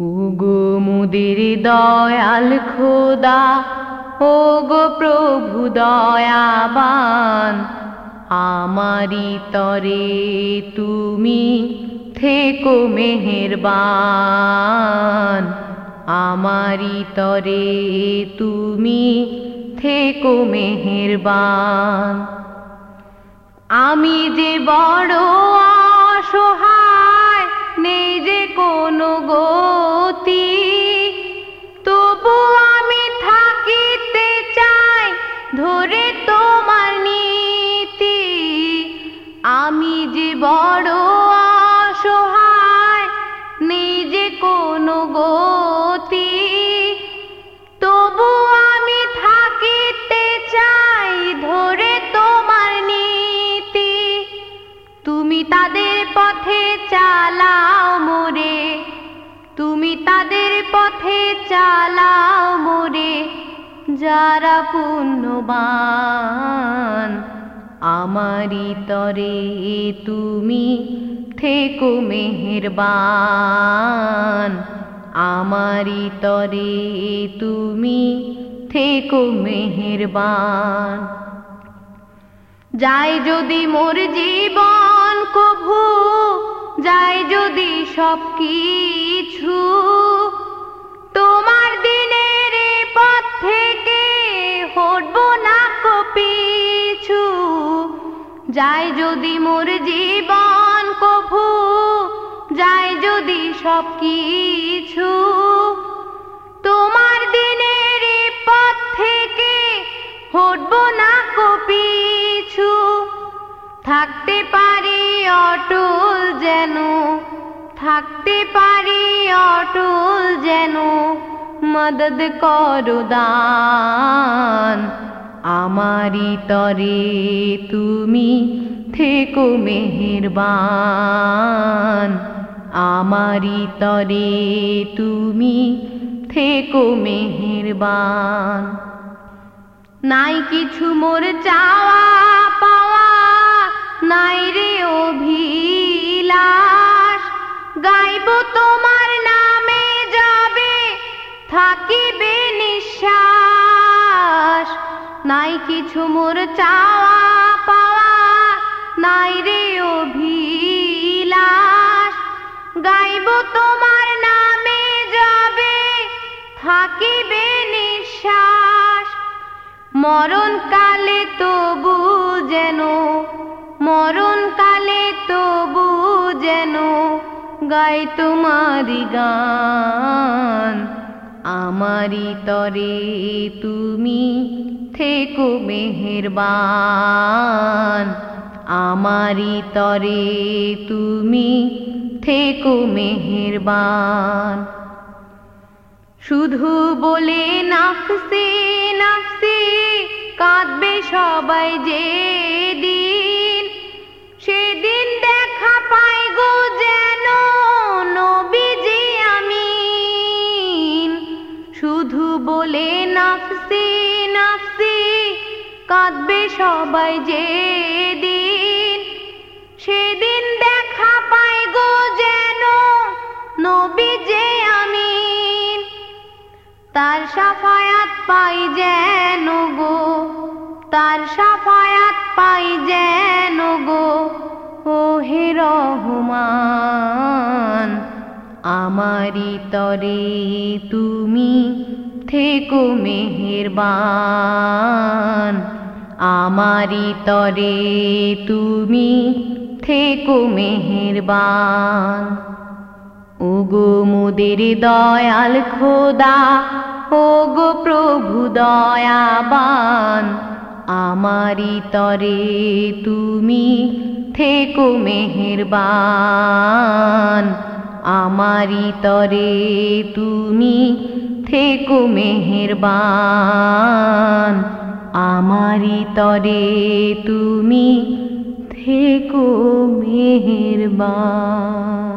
ওগো মুদির দয়াল খোদা ও গো প্রভু দয়াবান, আমারি তরে তুমি থেকো মেহেরবান, আমারি তরে তুমি থেকো মেহেরবান। আমি যে বড় পথে চালাও মোরে, যারা পুণ্যবান। আমারি তরে তুমি থেকো মেহেরবান। আমারি তরে তুমি থেকো মেহেরবান। যাই যদি মোর জীবন কভু, যাই যদি সব কিছু যাই যদি মোর জীবন কভু যাই যদি সব কিছু তোমার দিনের পথ থেকে হটব না কপিছু থাকতে পারি অটল যেন, থাকতে পারি অটল যেন, মদদ করো দান। আমারি তরে তুমি থেকো মেহেরবান। আমারি তরে তুমি থেকো মেহেরবান। নাই কিছু মোর চাওয়া পাওয়া, নাই রে অভিলাষ। গাইব তোমার নাই কিছু মোর চাওয়া পাওয়া, নাই রে অভিলাষ। গাইব তোমার নামে যাবে, থাকিবে নিঃশ্বাস। মরণ কালে তবু যেন মরণ কালে তবু যেন গাই তোমারি গান। আমারি তরে তুমি থেকো মেহেরবান। আমারি তরে তুমি থেকো মেহেরবান। শুধু বলে নাফসি নাফসি, কাঁদবে সবাই যে দিন সেদিন দেখা পাই গো যেন নবীজি আমিন। শুধু বলে নাফসি নাফসি কাঁদবে সবাই যে দিন সেদিন দেখা পাই গো যেন নবী যে আমিন। তার সাফায়াত পাই যেন গো, তার সাফায়াত পাই যেন গো ও হে রহমান, আমারি তরে তুমি থেকো মেহেরবান। আমারি তরে তুমি থেকো মেহেরবান। ওগো মুদের দয়াল খোদা, ওগো প্রভু দয়াবান। আমারি তরে তুমি থেকো মেহেরবান। আমারি তরে তুমি থেকো মেহেরবান। আমারি তরে তুমি থেকো মেহেরবান।